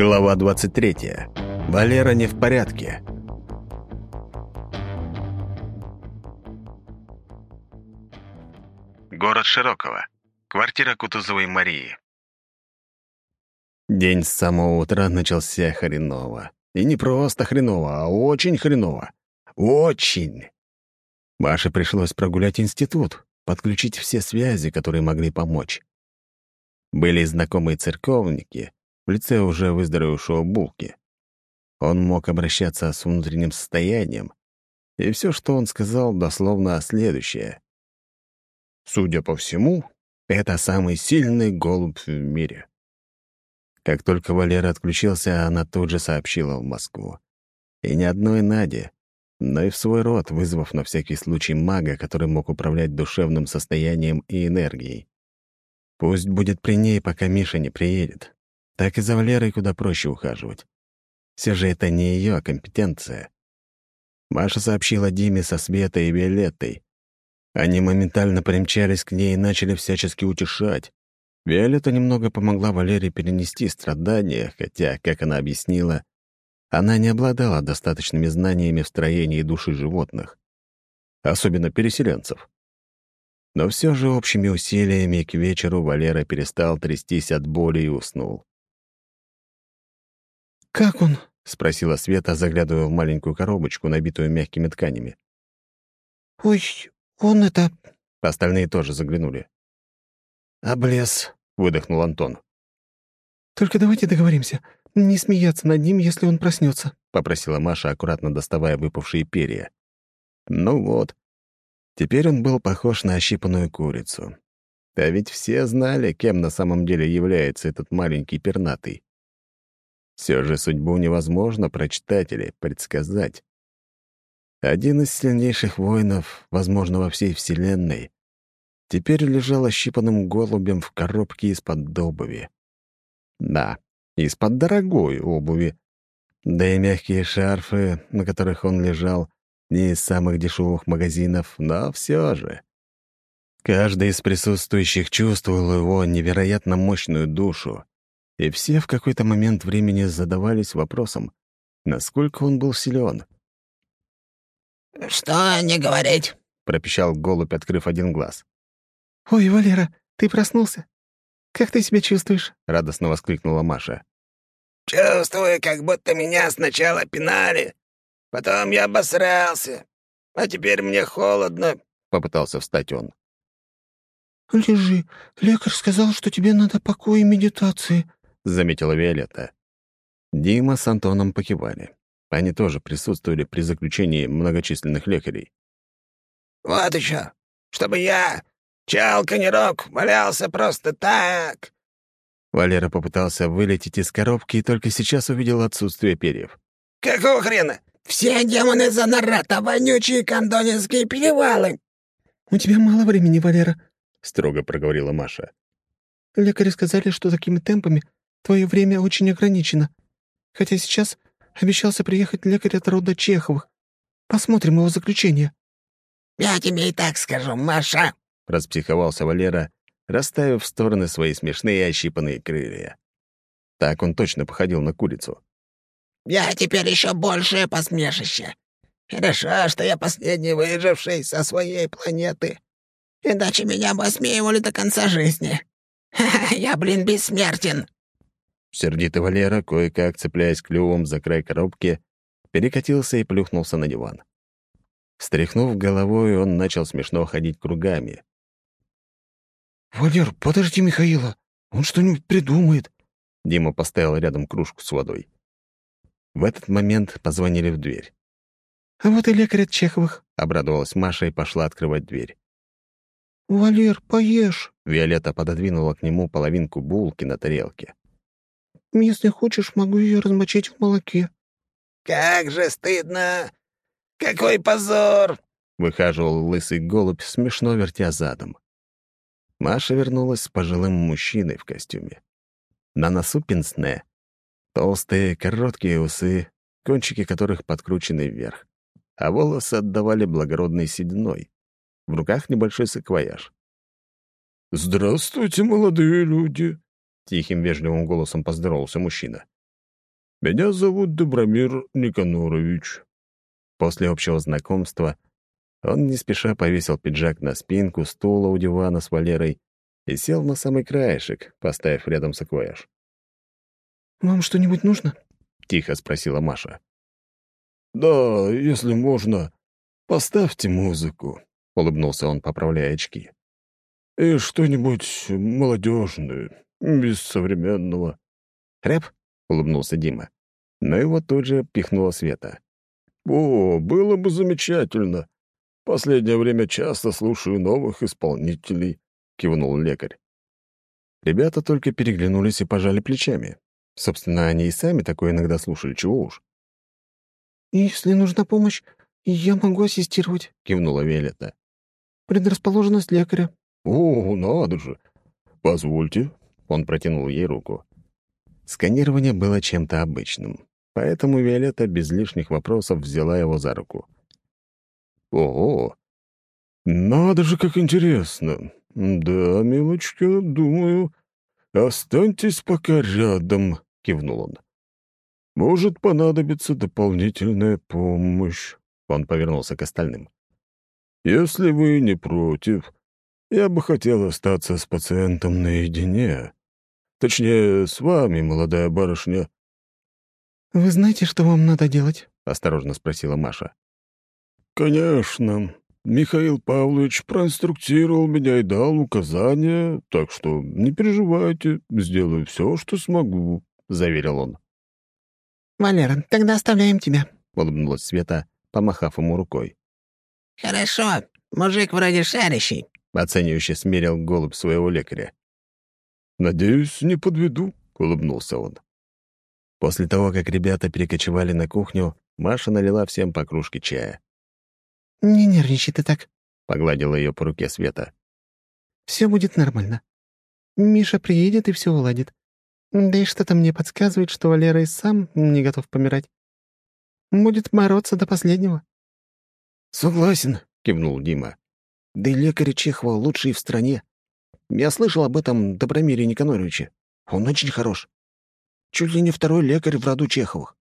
Глава 23. Валера не в порядке. Город Широкого. Квартира Кутузовой Марии. День с самого утра начался хреново. И не просто хреново, а очень хреново. Очень! Маше пришлось прогулять институт, подключить все связи, которые могли помочь. Были знакомые церковники в лице уже выздоровевшего Булки. Он мог обращаться с внутренним состоянием, и все, что он сказал, дословно следующее. «Судя по всему, это самый сильный голубь в мире». Как только Валера отключился, она тут же сообщила в Москву. И ни одной Наде, но и в свой род, вызвав на всякий случай мага, который мог управлять душевным состоянием и энергией. Пусть будет при ней, пока Миша не приедет. Так и за Валерой куда проще ухаживать. Все же это не ее компетенция. Маша сообщила Диме со Светой и Виолеттой. Они моментально примчались к ней и начали всячески утешать. Виолетта немного помогла Валере перенести страдания, хотя, как она объяснила, она не обладала достаточными знаниями в строении души животных, особенно переселенцев. Но все же общими усилиями к вечеру Валера перестал трястись от боли и уснул. «Как он?» — спросила Света, заглядывая в маленькую коробочку, набитую мягкими тканями. «Ой, он это...» Остальные тоже заглянули. «Облез», — выдохнул Антон. «Только давайте договоримся. Не смеяться над ним, если он проснется, попросила Маша, аккуратно доставая выпавшие перья. Ну вот. Теперь он был похож на ощипанную курицу. А ведь все знали, кем на самом деле является этот маленький пернатый. Все же судьбу невозможно прочитать или предсказать. Один из сильнейших воинов, возможно, во всей Вселенной, теперь лежал ощипанным голубем в коробке из-под обуви. Да, из-под дорогой обуви. Да и мягкие шарфы, на которых он лежал, не из самых дешевых магазинов, но все же. Каждый из присутствующих чувствовал его невероятно мощную душу, и все в какой-то момент времени задавались вопросом, насколько он был силен. «Что не говорить?» — пропищал голубь, открыв один глаз. «Ой, Валера, ты проснулся? Как ты себя чувствуешь?» — радостно воскликнула Маша. «Чувствую, как будто меня сначала пинали, потом я обосрался, а теперь мне холодно», — попытался встать он. «Лежи. Лекарь сказал, что тебе надо покой и медитации», — заметила Виолетта. Дима с Антоном покивали. Они тоже присутствовали при заключении многочисленных лекарей. «Вот еще, чтобы я, чалка-не-рок, валялся просто так!» Валера попытался вылететь из коробки и только сейчас увидел отсутствие перьев. «Какого хрена? Все демоны за нарата, вонючие кондонинские перевалы!» «У тебя мало времени, Валера», — строго проговорила Маша. «Лекари сказали, что такими темпами твое время очень ограничено. Хотя сейчас обещался приехать лекарь от рода Чеховых. Посмотрим его заключение». «Я тебе и так скажу, Маша», — распсиховался Валера, расставив в стороны свои смешные ощипанные крылья. Так он точно походил на курицу. «Я теперь еще большее посмешище. Хорошо, что я последний выживший со своей планеты. Иначе меня бы осмеивали до конца жизни. Ха-ха, я, блин, бессмертен!» Сердитый Валера, кое-как цепляясь клювом за край коробки, перекатился и плюхнулся на диван. Встряхнув головой, он начал смешно ходить кругами. «Валер, подожди Михаила, он что-нибудь придумает». Дима поставил рядом кружку с водой. В этот момент позвонили в дверь. «А вот и лекарь от Чеховых», — обрадовалась Маша и пошла открывать дверь. «Валер, поешь». Виолетта пододвинула к нему половинку булки на тарелке. «Если хочешь, могу ее размочить в молоке». «Как же стыдно! Какой позор!» — выхаживал лысый голубь, смешно вертя задом. Маша вернулась с пожилым мужчиной в костюме. На носу пенсне. Толстые, короткие усы, кончики которых подкручены вверх. А волосы отдавали благородной сединой. В руках небольшой саквояж. «Здравствуйте, молодые люди!» — тихим вежливым голосом поздоровался мужчина. Меня зовут Добромир Никанорович». После общего знакомства он не спеша повесил пиджак на спинку стула у дивана с Валерой и сел на самый краешек, поставив рядом саквояж. «Вам что-нибудь нужно?» — тихо спросила Маша. «Да, если можно, поставьте музыку», — улыбнулся он, поправляя очки. «И что-нибудь молодежное, без современного». «Рэп?» — улыбнулся Дима. Но его тут же пихнула Света. «О, было бы замечательно. Последнее время часто слушаю новых исполнителей», — кивнул лекарь. Ребята только переглянулись и пожали плечами. Собственно, они и сами такое иногда слушали, чего уж. «Если нужна помощь, я могу ассистировать», — кивнула Виолетта. «Предрасположенность лекаря». «О, надо же! Позвольте». Он протянул ей руку. Сканирование было чем-то обычным, поэтому Виолетта без лишних вопросов взяла его за руку. «Ого! Надо же, как интересно! Да, милочка, думаю, останьтесь пока рядом», — кивнул он. «Может понадобиться дополнительная помощь», — он повернулся к остальным. «Если вы не против, я бы хотел остаться с пациентом наедине. Точнее, с вами, молодая барышня». «Вы знаете, что вам надо делать?» — осторожно спросила Маша. «Конечно. Михаил Павлович проинструктировал меня и дал указания, так что не переживайте, сделаю все, что смогу», — заверил он. «Валера, тогда оставляем тебя», — улыбнулась Света, помахав ему рукой. «Хорошо, мужик вроде шарящий», — оценивающе смерил голубь своего лекаря. «Надеюсь, не подведу», — улыбнулся он. После того, как ребята перекочевали на кухню, Маша налила всем по кружке чая. «Не нервничай ты так», — погладила ее по руке Света. «Все будет нормально. Миша приедет и все уладит. Да и что-то мне подсказывает, что Валера и сам не готов помирать. Будет бороться до последнего». «Согласен», — кивнул Дима. «Да и лекарь Чехова лучший в стране. Я слышал об этом Добромире Никоноровиче. Он очень хорош. Чуть ли не второй лекарь в роду Чеховых.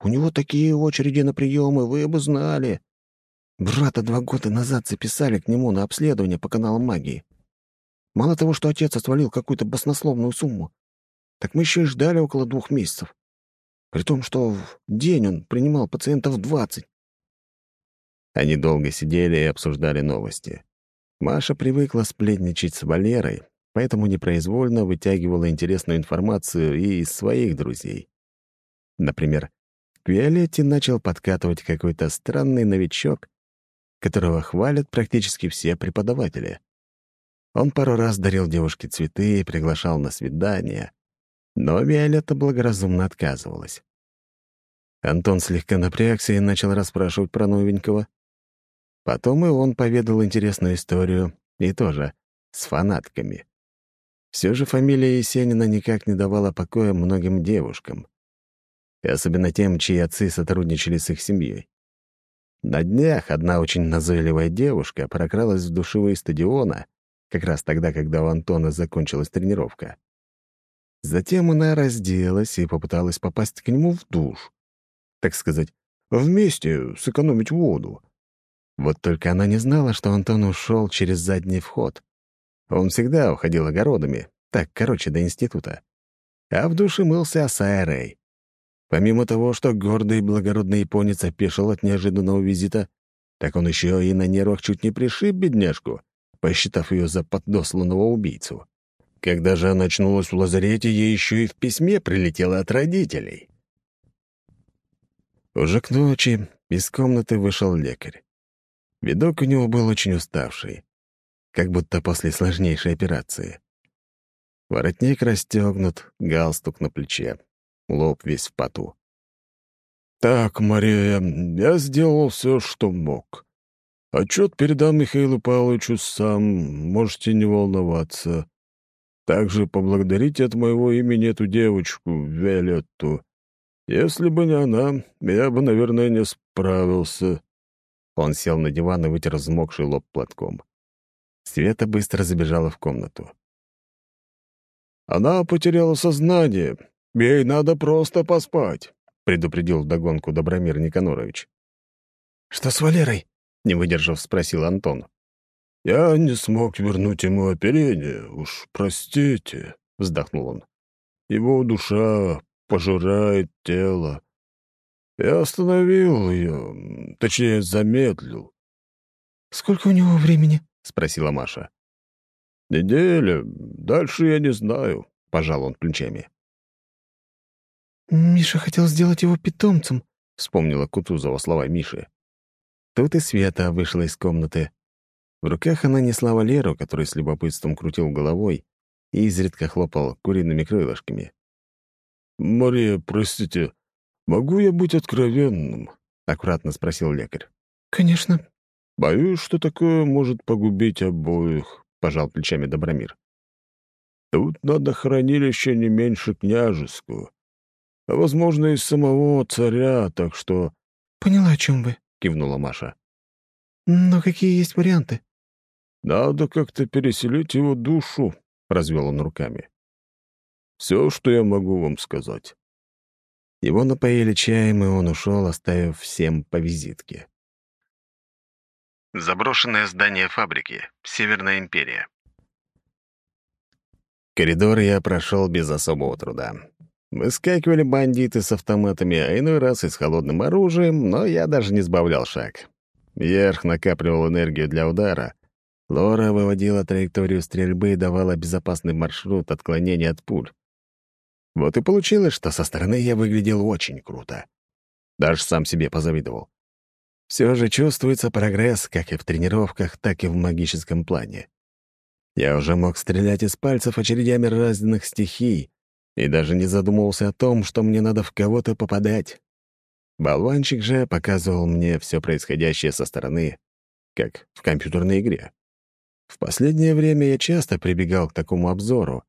У него такие очереди на приемы, вы бы знали. Брата два года назад записали к нему на обследование по каналам магии. Мало того, что отец отвалил какую-то баснословную сумму, так мы еще и ждали около двух месяцев. При том, что в день он принимал пациентов двадцать. Они долго сидели и обсуждали новости. Маша привыкла сплетничать с Валерой, поэтому непроизвольно вытягивала интересную информацию и из своих друзей. Например, к Виолетте начал подкатывать какой-то странный новичок, которого хвалят практически все преподаватели. Он пару раз дарил девушке цветы и приглашал на свидания, но Виолетта благоразумно отказывалась. Антон слегка напрягся и начал расспрашивать про новенького. Потом и он поведал интересную историю, и тоже с фанатками. Все же фамилия Есенина никак не давала покоя многим девушкам, особенно тем, чьи отцы сотрудничали с их семьей. На днях одна очень назойливая девушка прокралась в душевые стадиона, как раз тогда, когда у Антона закончилась тренировка. Затем она разделась и попыталась попасть к нему в душ. Так сказать, вместе сэкономить воду. Вот только она не знала, что Антон ушел через задний вход. Он всегда уходил огородами, так, короче, до института. А в душе мылся Асайрей. Помимо того, что гордый и благородный японец опешил от неожиданного визита, так он еще и на нервах чуть не пришиб бедняжку, посчитав ее за подосланного убийцу. Когда же она очнулась в лазарете, ей еще и в письме прилетело от родителей. Уже к ночи из комнаты вышел лекарь. Видок у него был очень уставший, как будто после сложнейшей операции. Воротник расстегнут, галстук на плече, лоб весь в поту. «Так, Мария, я сделал все, что мог. Отчет передам Михаилу Павловичу сам, можете не волноваться. Также поблагодарите от моего имени эту девочку, Виолетту. Если бы не она, я бы, наверное, не справился». Он сел на диван и вытер взмокший лоб платком. Света быстро забежала в комнату. «Она потеряла сознание. Ей надо просто поспать. предупредил вдогонку Добромир Никанорович. «Что с Валерой?» — не выдержав, спросил Антон. «Я не смог вернуть ему оперение, уж простите», — вздохнул он. «Его душа пожирает тело. Я остановил ее, точнее, замедлил». «Сколько у него времени?» — спросила Маша. «Неделя. Дальше я не знаю», — пожал он плечами. «Миша хотел сделать его питомцем», — вспомнила Кутузова слова Миши. Тут и Света вышла из комнаты. В руках она несла Валеру, который с любопытством крутил головой и изредка хлопал куриными крылышками. «Мария, простите, могу я быть откровенным?» — аккуратно спросил лекарь. «Конечно». «Боюсь, что такое может погубить обоих», — пожал плечами Добромир. «Тут надо хранилище не меньше княжеского, а, возможно, и самого царя, так что...» «Поняла, о чем вы», — кивнула Маша. «Но какие есть варианты?» «Надо как-то переселить его душу», — развел он руками. «Все, что я могу вам сказать». Его напоили чаем, и он ушел, оставив всем по визитке. Заброшенное здание фабрики. Северная империя. Коридор я прошел без особого труда. Выскакивали бандиты с автоматами, а иной раз и с холодным оружием, но я даже не сбавлял шаг. Вверх накапливал энергию для удара. Лора выводила траекторию стрельбы и давала безопасный маршрут отклонения от пуль. Вот и получилось, что со стороны я выглядел очень круто. Даже сам себе позавидовал. Все же чувствуется прогресс как и в тренировках, так и в магическом плане. Я уже мог стрелять из пальцев очередями разных стихий и даже не задумывался о том, что мне надо в кого-то попадать. Болванчик же показывал мне все происходящее со стороны, как в компьютерной игре. В последнее время я часто прибегал к такому обзору.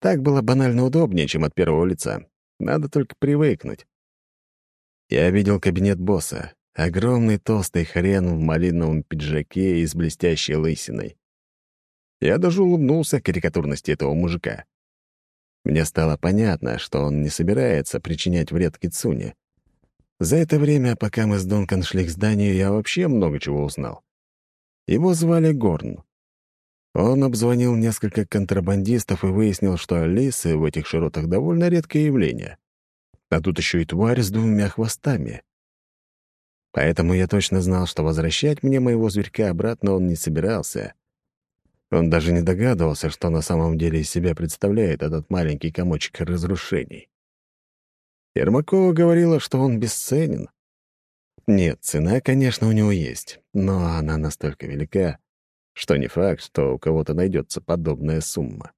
Так было банально удобнее, чем от первого лица. Надо только привыкнуть. Я видел кабинет босса, Огромный толстый хрен в малиновом пиджаке и с блестящей лысиной. Я даже улыбнулся карикатурности этого мужика. Мне стало понятно, что он не собирается причинять вред Кицуне. За это время, пока мы с Дункан шли к зданию, я вообще много чего узнал. Его звали Горн. Он обзвонил несколько контрабандистов и выяснил, что лисы в этих широтах довольно редкое явление. А тут еще и тварь с двумя хвостами. Поэтому я точно знал, что возвращать мне моего зверька обратно он не собирался. Он даже не догадывался, что на самом деле из себя представляет этот маленький комочек разрушений. Ермакова говорила, что он бесценен. Нет, цена, конечно, у него есть, но она настолько велика, что не факт, что у кого-то найдется подобная сумма.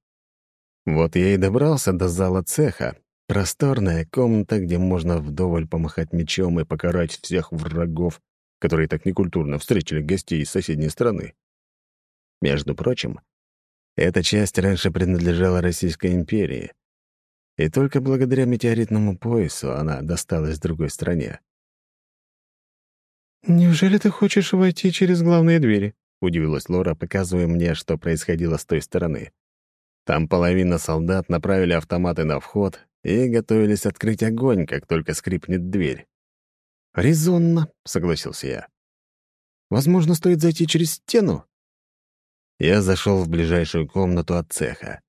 Вот я и добрался до зала цеха, Просторная комната, где можно вдоволь помахать мечом и покарать всех врагов, которые так некультурно встретили гостей из соседней страны. Между прочим, эта часть раньше принадлежала Российской империи, и только благодаря метеоритному поясу она досталась другой стране. «Неужели ты хочешь войти через главные двери?» — удивилась Лора, показывая мне, что происходило с той стороны. Там половина солдат направили автоматы на вход, и готовились открыть огонь, как только скрипнет дверь. «Резонно», — согласился я. «Возможно, стоит зайти через стену?» Я зашел в ближайшую комнату от цеха.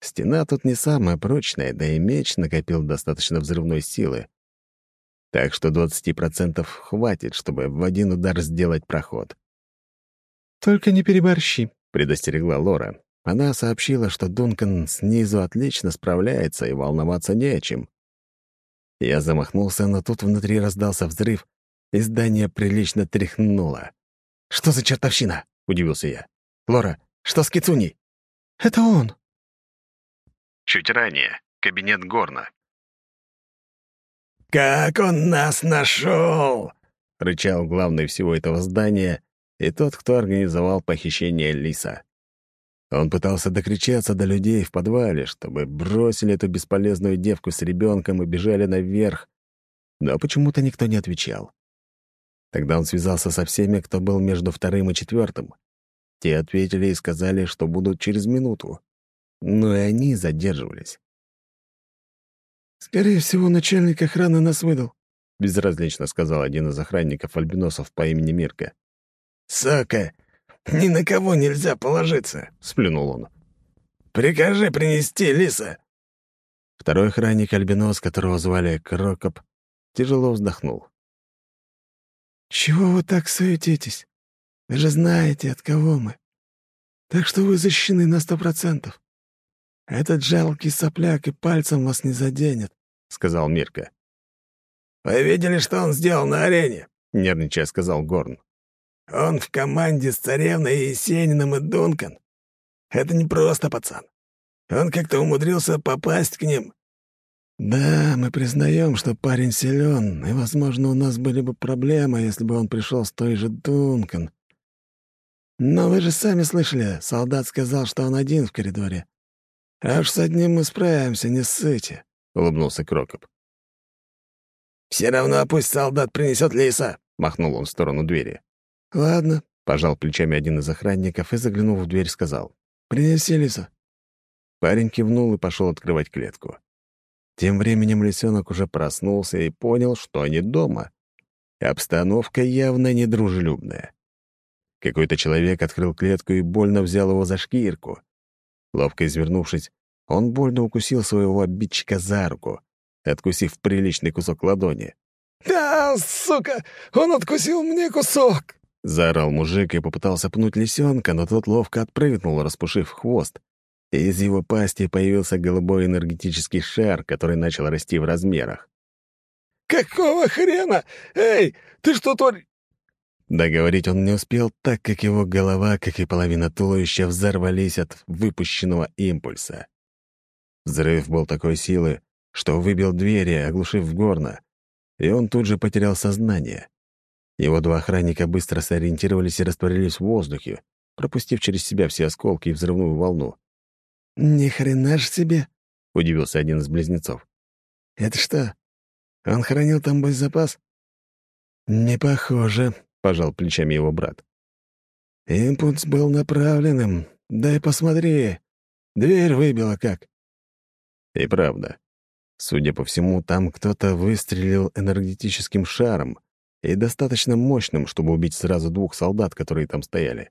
Стена тут не самая прочная, да и меч накопил достаточно взрывной силы. Так что 20% хватит, чтобы в один удар сделать проход. «Только не переборщи», — предостерегла Лора, она сообщила, что Дункан снизу отлично справляется и волноваться не о чем. Я замахнулся, но тут внутри раздался взрыв, и здание прилично тряхнуло. «Что за чертовщина?» — удивился я. «Лора, что с Кицуней?» «Это он». Чуть ранее. Кабинет Горна. «Как он нас нашел?» — рычал главный всего этого здания и тот, кто организовал похищение Лиса. Он пытался докричаться до людей в подвале, чтобы бросили эту бесполезную девку с ребенком и бежали наверх, но почему-то никто не отвечал. Тогда он связался со всеми, кто был между вторым и четвертым. Те ответили и сказали, что будут через минуту. Но и они задерживались. «Скорее всего, начальник охраны нас выдал», — безразлично сказал один из охранников альбиносов по имени Мирка. «Сука, ни на кого нельзя положиться», — сплюнул он. «Прикажи принести лиса». Второй охранник альбинос, которого звали Крокоп, тяжело вздохнул. «Чего вы так суетитесь? Вы же знаете, от кого мы. Так что вы защищены на сто процентов. Этот жалкий сопляк и пальцем вас не заденет», — сказал Мирка. «Вы видели, что он сделал на арене?» — нервничая сказал Горн. «Он в команде с Царевной Есениным и Дункан. Это не просто пацан. Он как-то умудрился попасть к ним. Да, мы признаем, что парень силен, и, возможно, у нас были бы проблемы, если бы он пришел с той же Дункан. Но вы же сами слышали, солдат сказал, что он один в коридоре. А уж с одним мы справимся, не ссыте», — улыбнулся Крокоп. «Все равно пусть солдат принесет лиса», — махнул он в сторону двери. «Ладно», — пожал плечами один из охранников и, заглянув в дверь, сказал. «Принеси лиса». Парень кивнул и пошел открывать клетку. Тем временем лисенок уже проснулся и понял, что они дома. Обстановка явно недружелюбная. Какой-то человек открыл клетку и больно взял его за шкирку. Ловко извернувшись, он больно укусил своего обидчика за руку, откусив приличный кусок ладони. «Да, сука, он откусил мне кусок!» — заорал мужик и попытался пнуть лисенка, но тот ловко отпрыгнул, распушив хвост. И из его пасти появился голубой энергетический шар, который начал расти в размерах. «Какого хрена? Эй, ты что творишь?» Договорить он не успел, так как его голова, как и половина туловища, взорвались от выпущенного импульса. Взрыв был такой силы, что выбил двери, оглушив горно, и он тут же потерял сознание. Его два охранника быстро сориентировались и растворились в воздухе, пропустив через себя все осколки и взрывную волну. «Ни хрена ж себе!» — удивился один из близнецов. «Это что, он хранил там боезапас?» «Не похоже», — пожал плечами его брат. «Импульс был направленным. Дай посмотри. Дверь выбила как». И правда. Судя по всему, там кто-то выстрелил энергетическим шаром и достаточно мощным, чтобы убить сразу двух солдат, которые там стояли.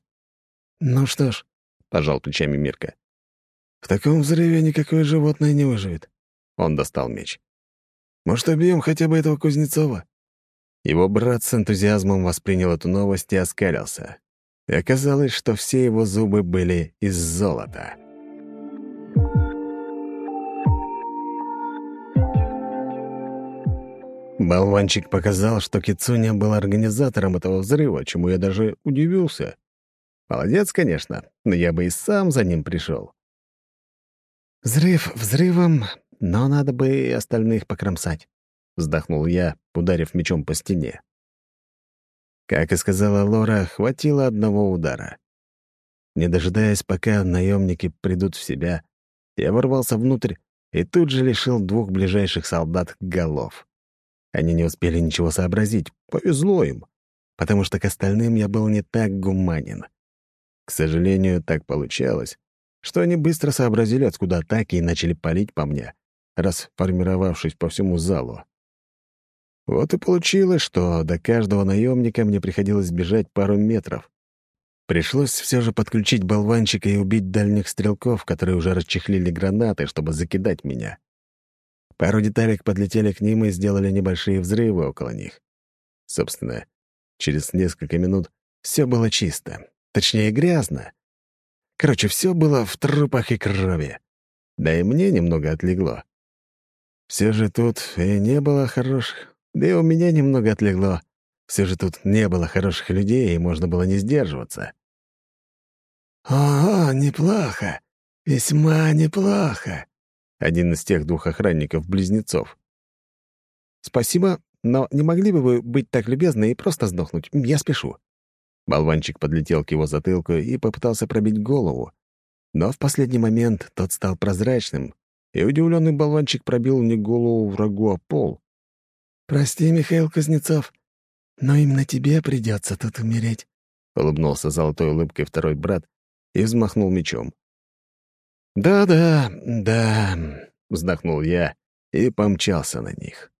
«Ну что ж», — пожал плечами Мирка, — «в таком взрыве никакое животное не выживет». Он достал меч. «Может, убьем хотя бы этого Кузнецова?» Его брат с энтузиазмом воспринял эту новость и оскалился. И оказалось, что все его зубы были из золота. Болванчик показал, что Кицуня был организатором этого взрыва, чему я даже удивился. Молодец, конечно, но я бы и сам за ним пришел. «Взрыв взрывом, но надо бы и остальных покромсать», — вздохнул я, ударив мечом по стене. Как и сказала Лора, хватило одного удара. Не дожидаясь, пока наемники придут в себя, я ворвался внутрь и тут же лишил двух ближайших солдат голов. Они не успели ничего сообразить, повезло им, потому что к остальным я был не так гуманен. К сожалению, так получалось, что они быстро сообразили, откуда атаки, и начали палить по мне, расформировавшись по всему залу. Вот и получилось, что до каждого наемника мне приходилось бежать пару метров. Пришлось все же подключить болванчика и убить дальних стрелков, которые уже расчехлили гранаты, чтобы закидать меня. Пару деталек подлетели к ним и сделали небольшие взрывы около них. Собственно, через несколько минут все было чисто. Точнее, грязно. Короче, все было в трупах и крови. Да и мне немного отлегло. Все же тут и не было хороших да и у меня немного отлегло. Все же тут не было хороших людей, и можно было не сдерживаться. «О, неплохо! Весьма неплохо!» Один из тех двух охранников-близнецов. «Спасибо, но не могли бы вы быть так любезны и просто сдохнуть? Я спешу». Болванчик подлетел к его затылку и попытался пробить голову. Но в последний момент тот стал прозрачным, и удивленный болванчик пробил не голову врагу, а пол. «Прости, Михаил Кузнецов, но именно тебе придется тут умереть», — улыбнулся золотой улыбкой второй брат и взмахнул мечом. «Да-да, да», — вздохнул я и помчался на них.